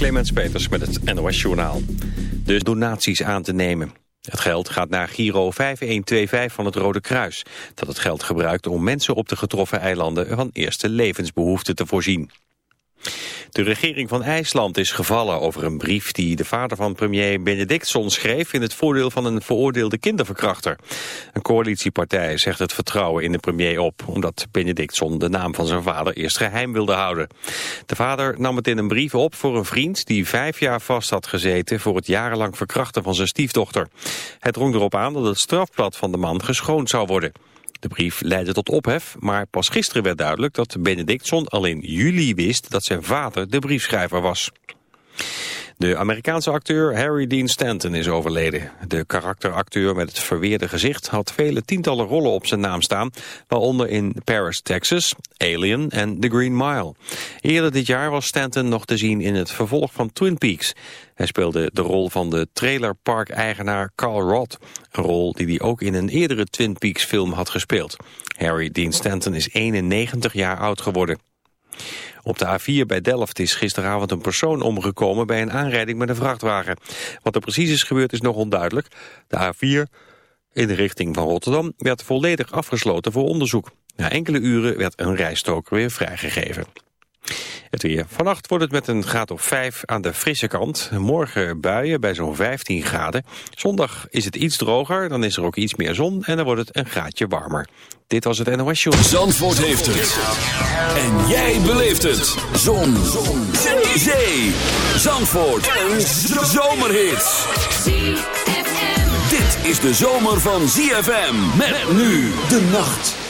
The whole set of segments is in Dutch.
Clemens Peters met het NOS Journaal. De donaties aan te nemen. Het geld gaat naar Giro 5125 van het Rode Kruis... dat het geld gebruikt om mensen op de getroffen eilanden... van eerste levensbehoeften te voorzien. De regering van IJsland is gevallen over een brief die de vader van premier Benedictson schreef in het voordeel van een veroordeelde kinderverkrachter. Een coalitiepartij zegt het vertrouwen in de premier op, omdat Benedictson de naam van zijn vader eerst geheim wilde houden. De vader nam het in een brief op voor een vriend die vijf jaar vast had gezeten voor het jarenlang verkrachten van zijn stiefdochter. Het drong erop aan dat het strafblad van de man geschoond zou worden. De brief leidde tot ophef, maar pas gisteren werd duidelijk dat Benedictson al in juli wist dat zijn vader de briefschrijver was. De Amerikaanse acteur Harry Dean Stanton is overleden. De karakteracteur met het verweerde gezicht had vele tientallen rollen op zijn naam staan, waaronder in Paris, Texas, Alien en The Green Mile. Eerder dit jaar was Stanton nog te zien in het vervolg van Twin Peaks. Hij speelde de rol van de trailerpark-eigenaar Carl Roth, een rol die hij ook in een eerdere Twin Peaks film had gespeeld. Harry Dean Stanton is 91 jaar oud geworden. Op de A4 bij Delft is gisteravond een persoon omgekomen bij een aanrijding met een vrachtwagen. Wat er precies is gebeurd is nog onduidelijk. De A4 in de richting van Rotterdam werd volledig afgesloten voor onderzoek. Na enkele uren werd een rijstrook weer vrijgegeven. Het weer. Vannacht wordt het met een graad of 5 aan de frisse kant. Morgen buien bij zo'n 15 graden. Zondag is het iets droger, dan is er ook iets meer zon en dan wordt het een graadje warmer. Dit was het NOS Show. Zandvoort heeft het. En jij beleeft het. Zon. zon. Zee. Zandvoort. Een zomerhit. Dit is de zomer van ZFM. Met nu de nacht.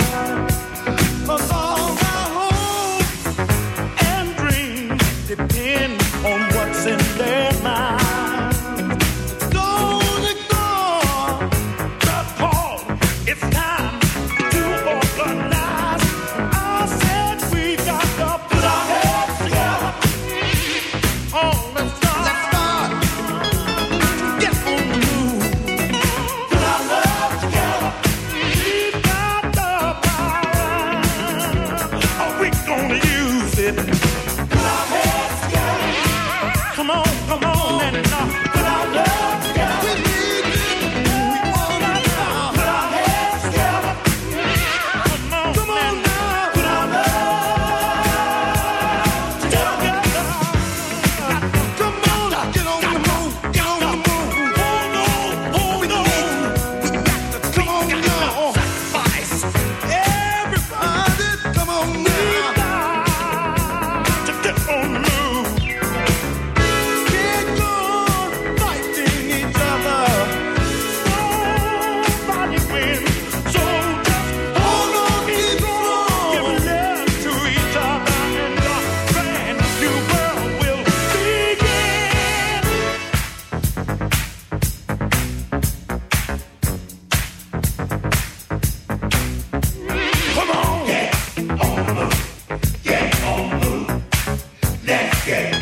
Yeah.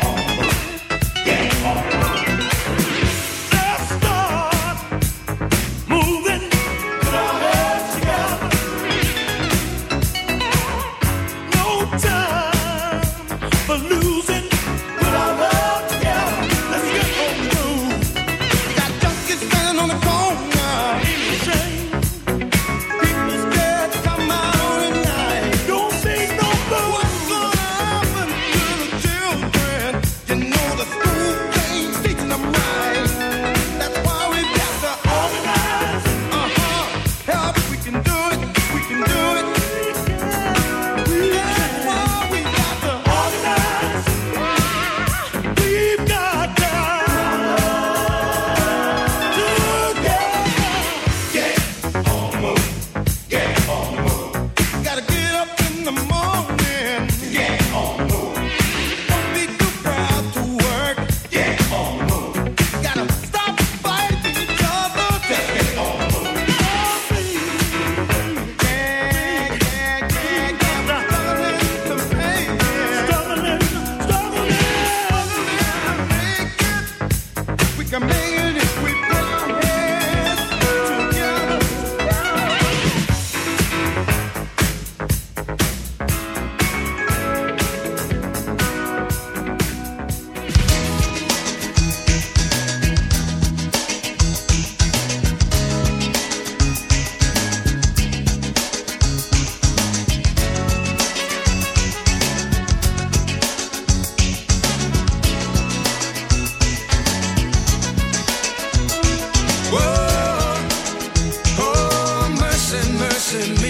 chasing me.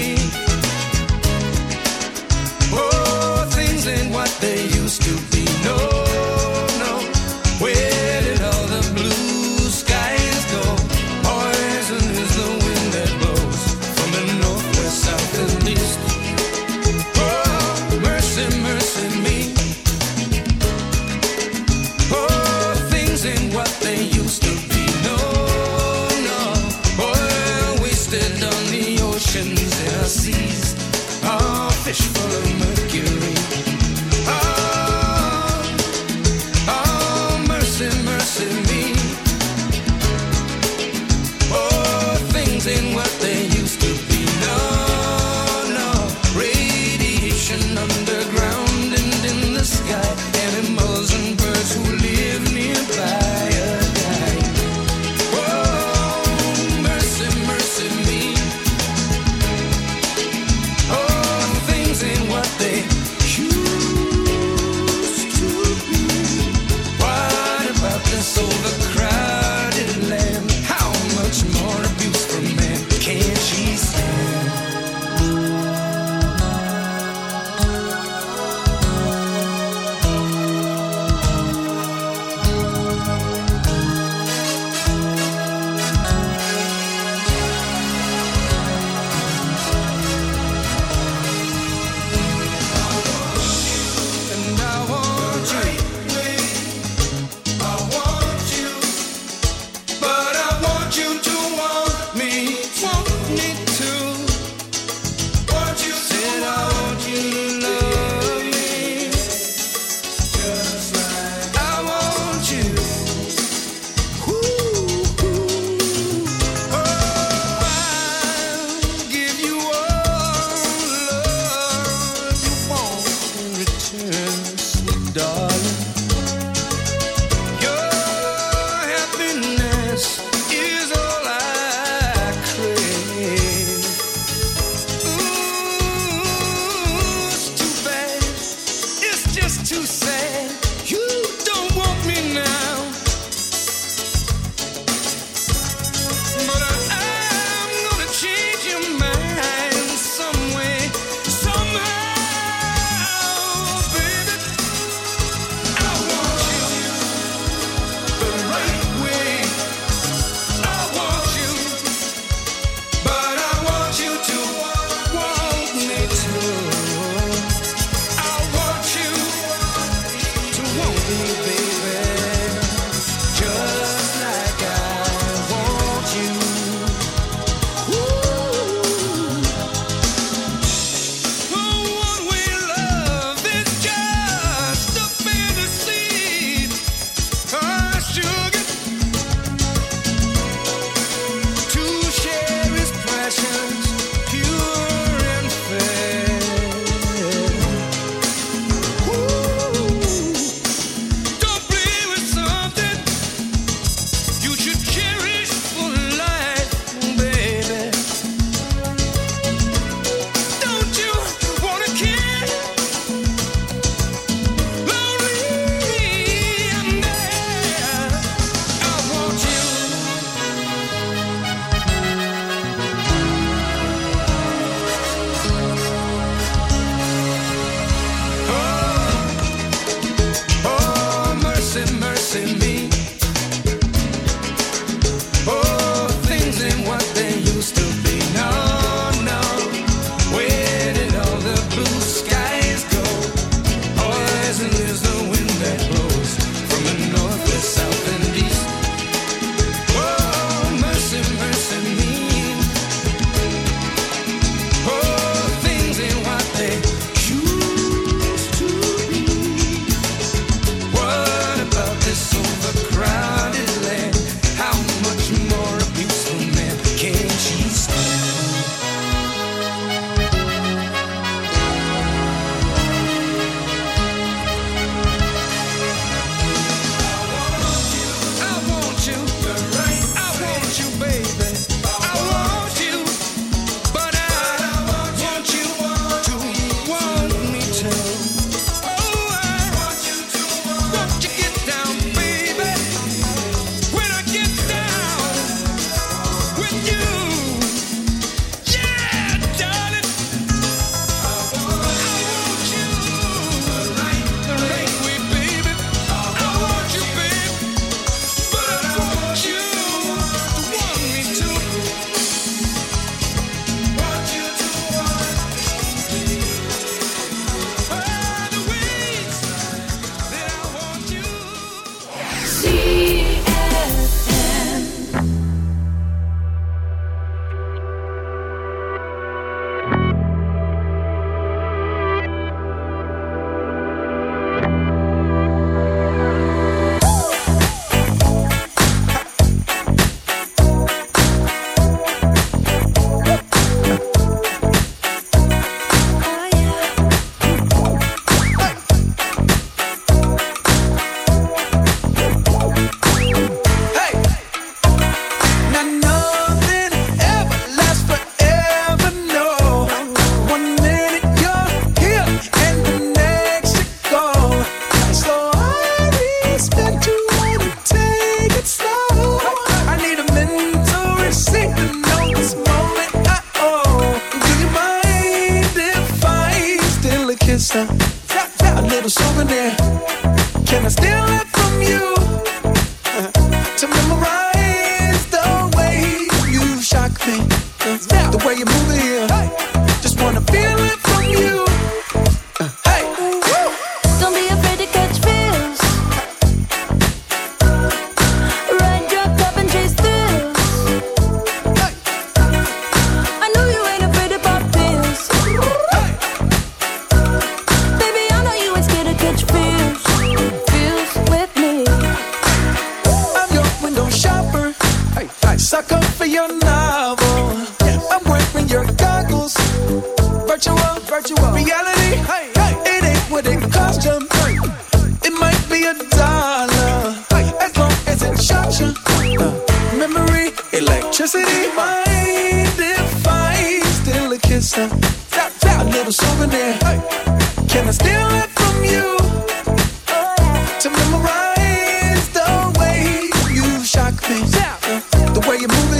You're moving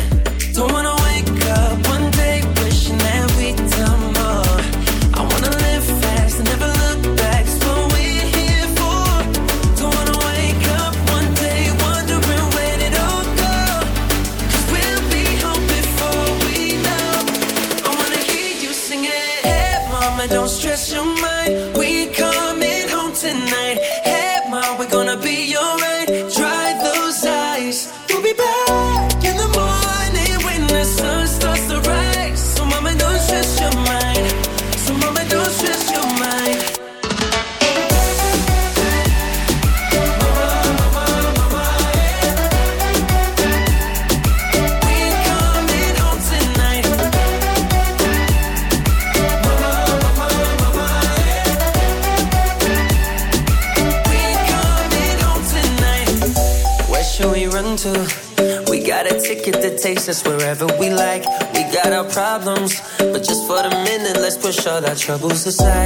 troubles aside.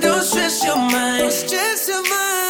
don't stress your mind. Stress your mind.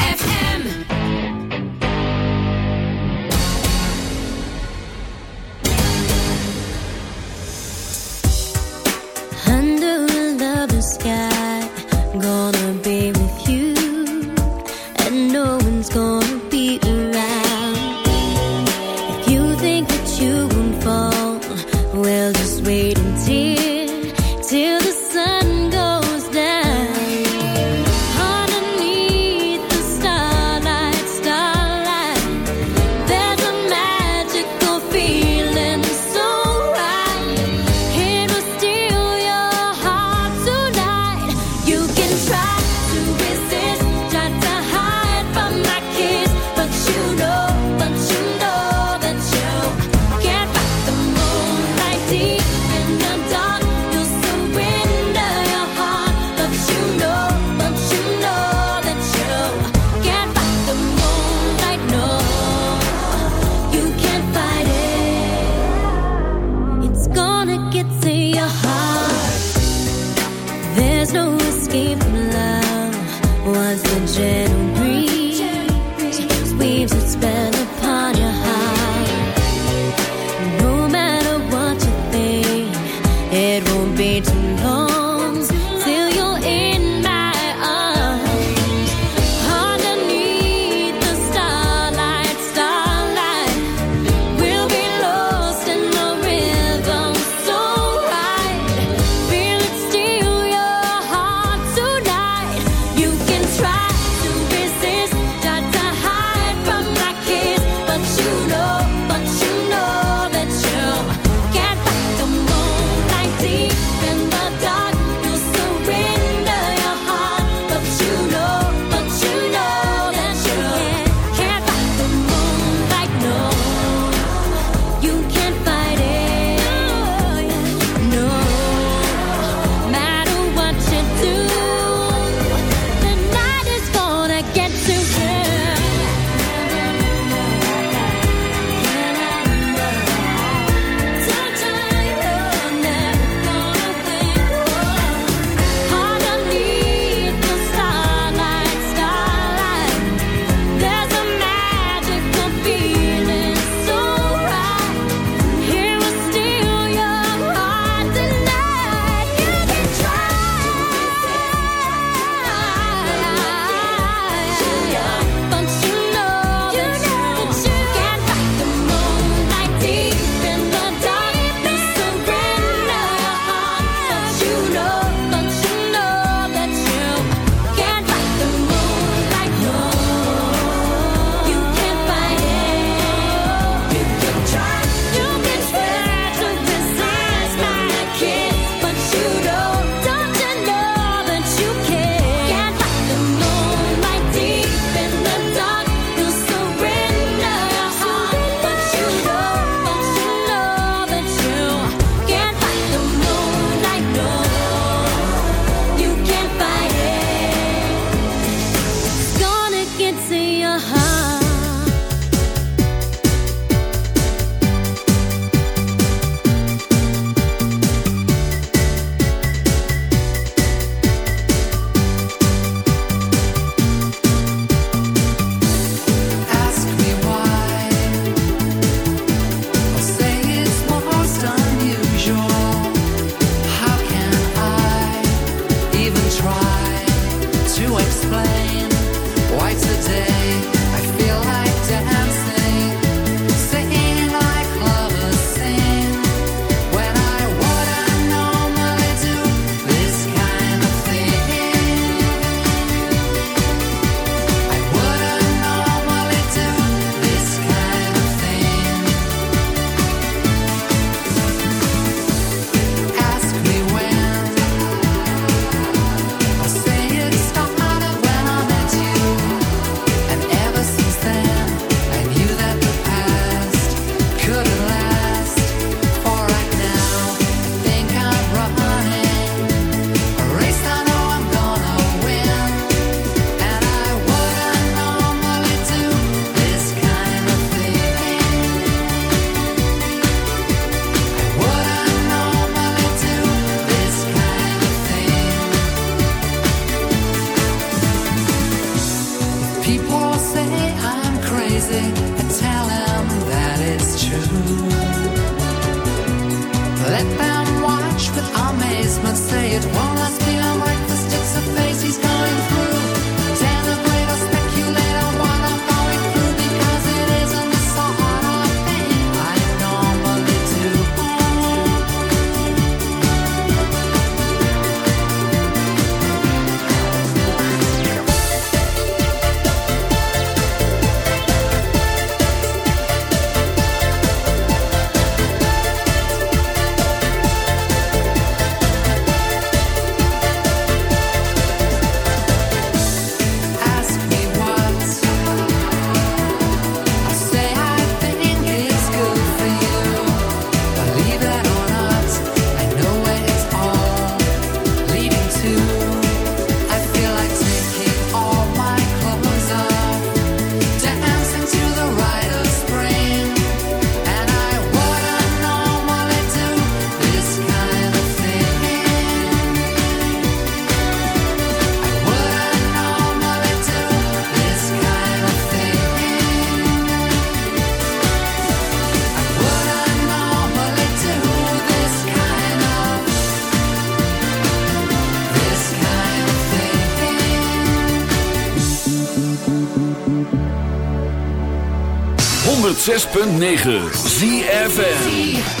106.9 ZFN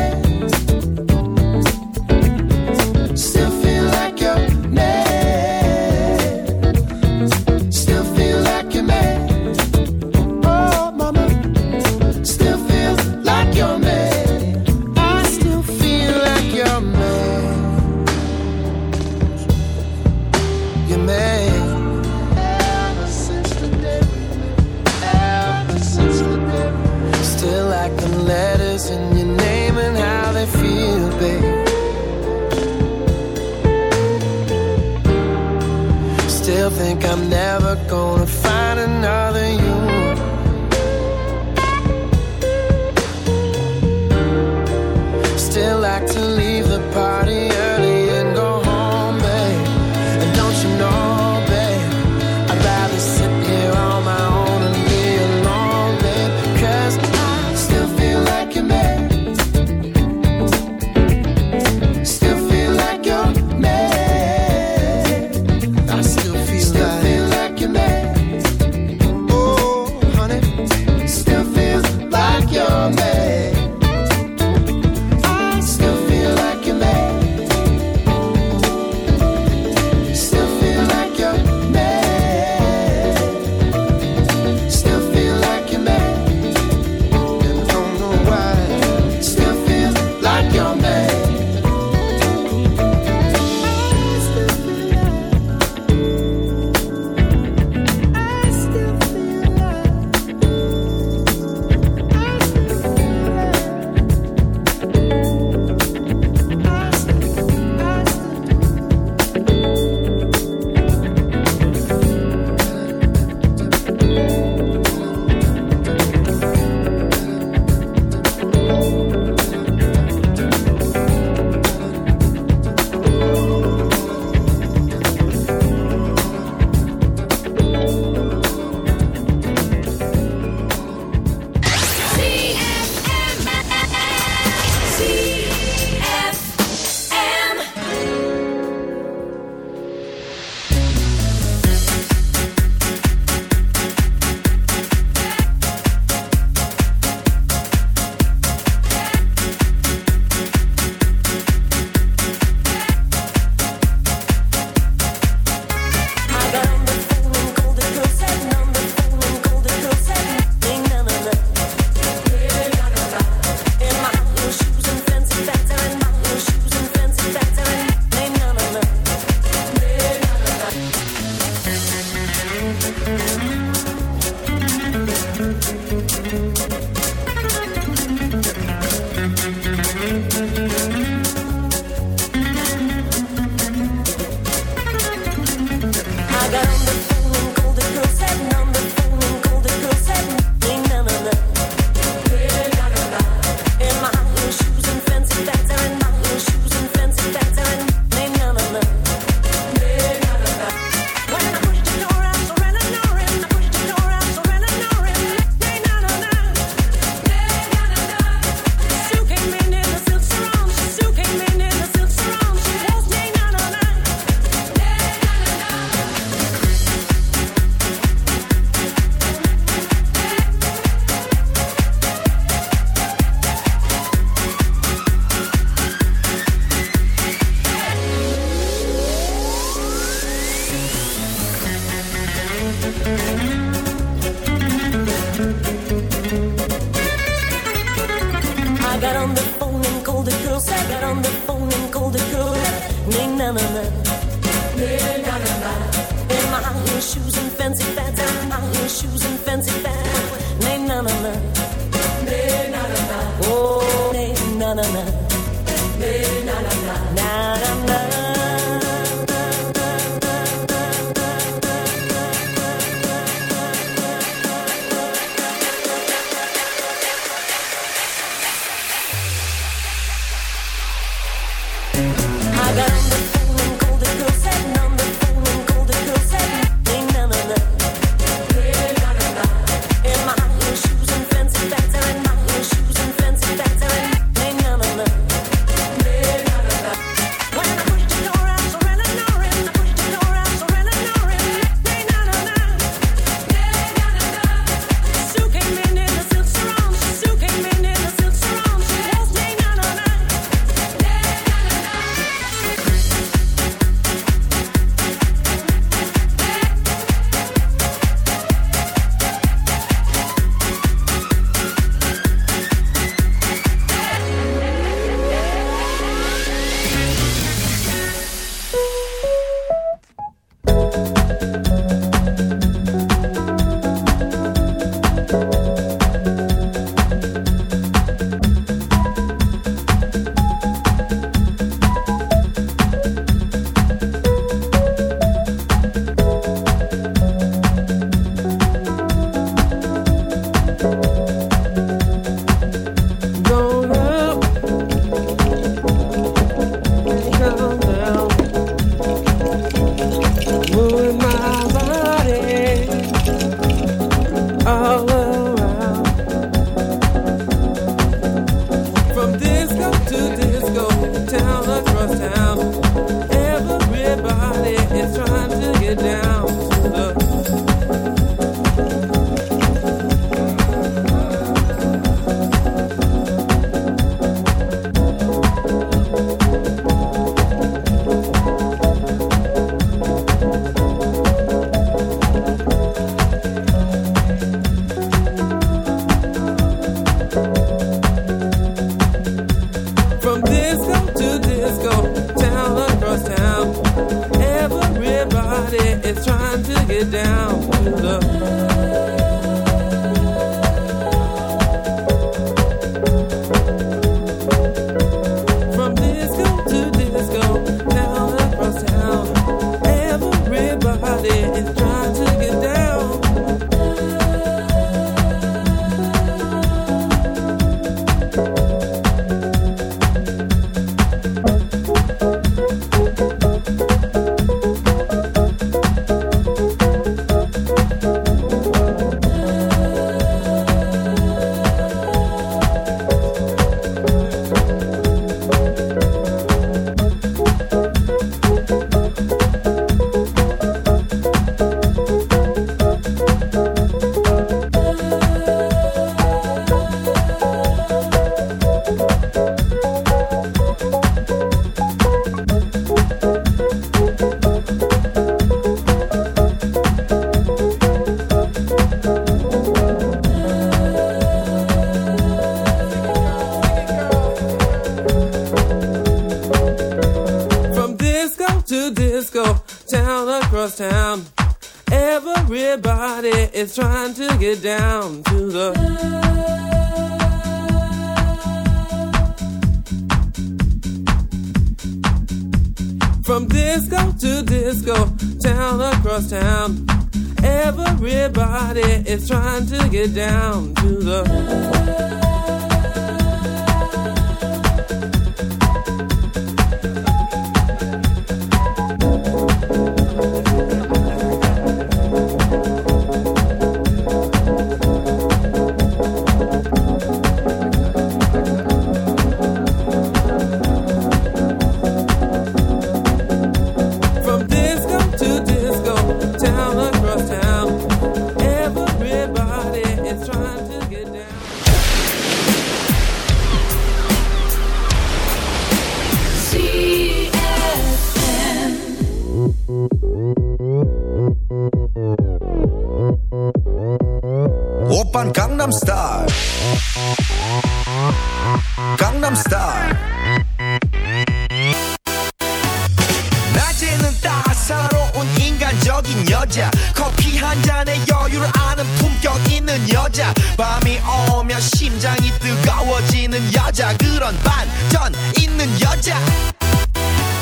그런 반전 있는 여자.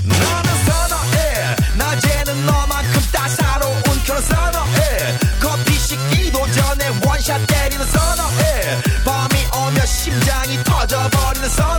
너는 선어해. 낮에는 너만큼 따사로운 그런 선어해. 커피 식기도 전에 원샷 때리는 선어해. 밤이 오면 심장이 터져버리는 선어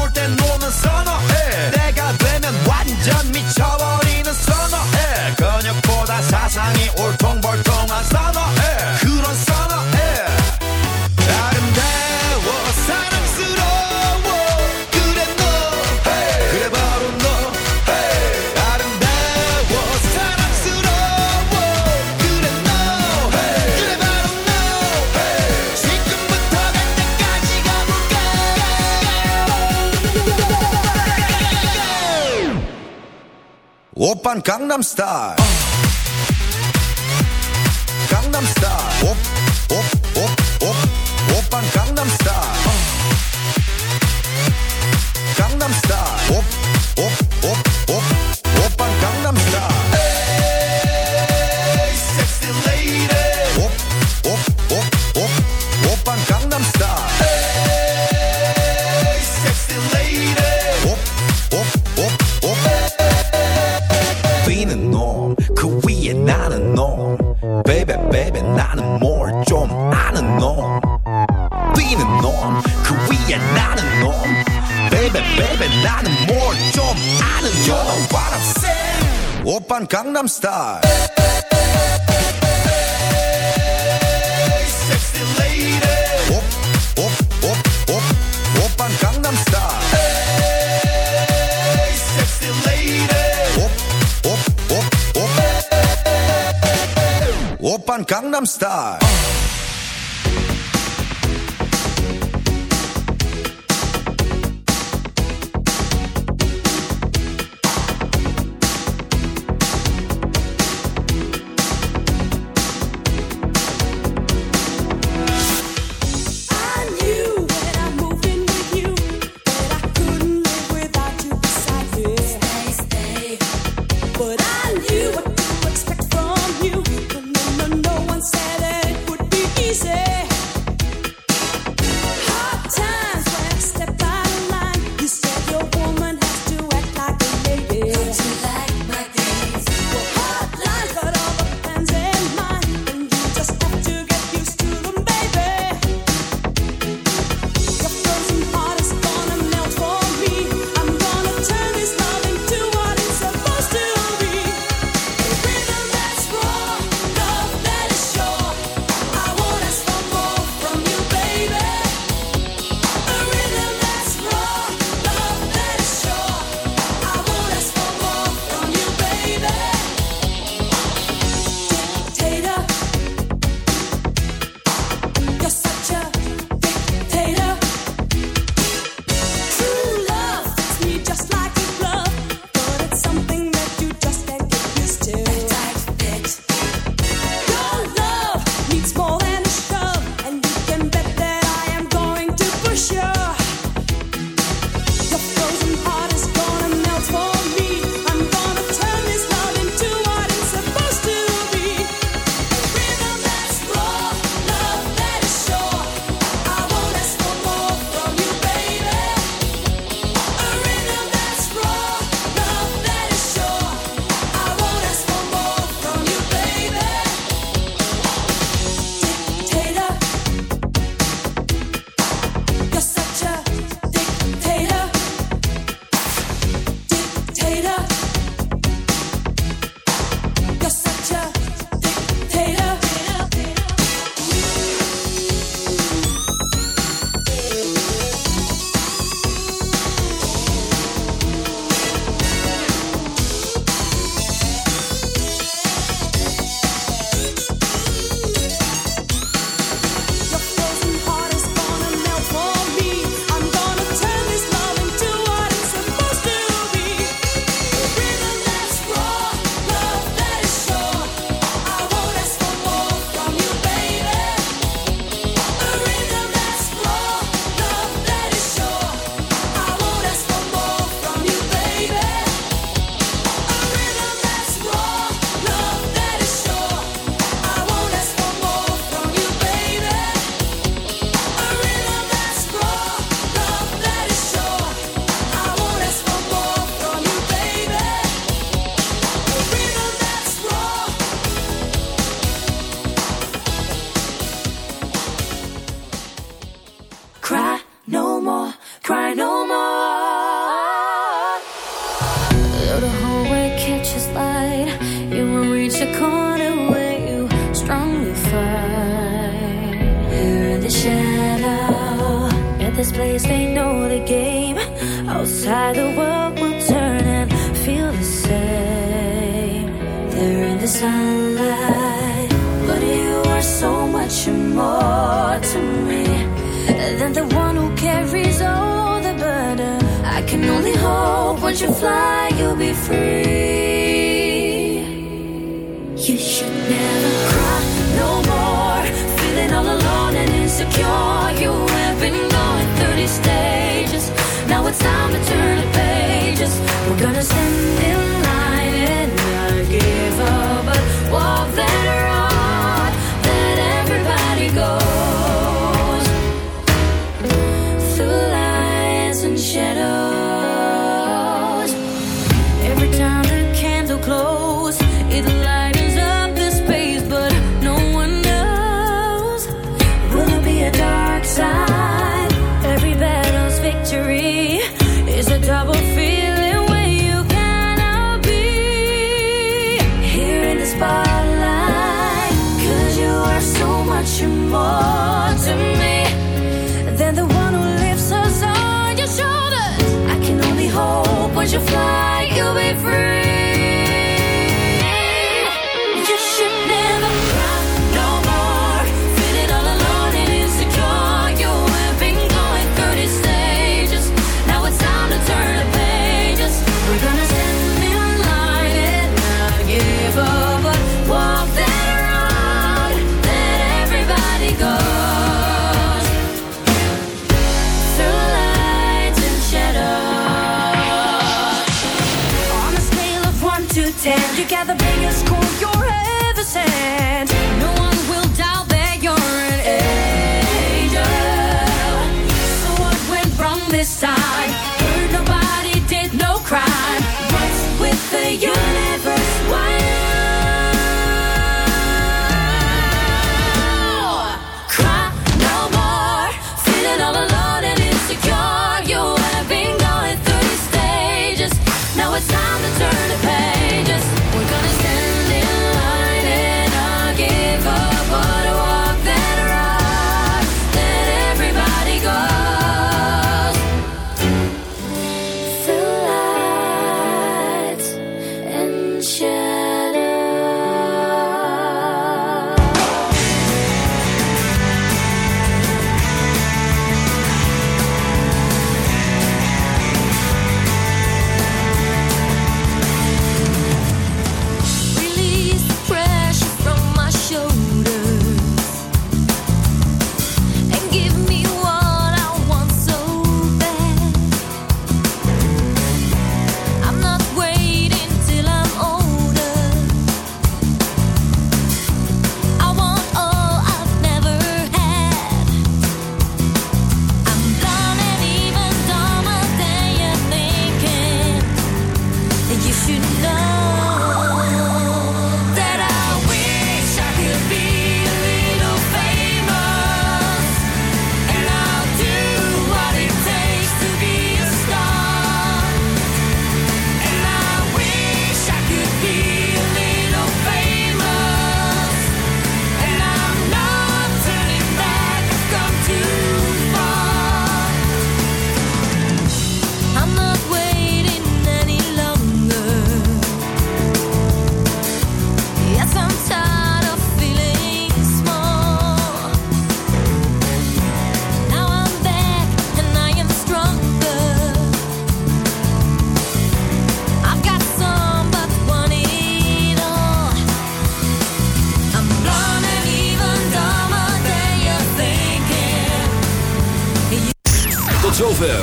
Oppan Gangnam Style. Gangnam Style. Op, op. star. Open Gangnam Style.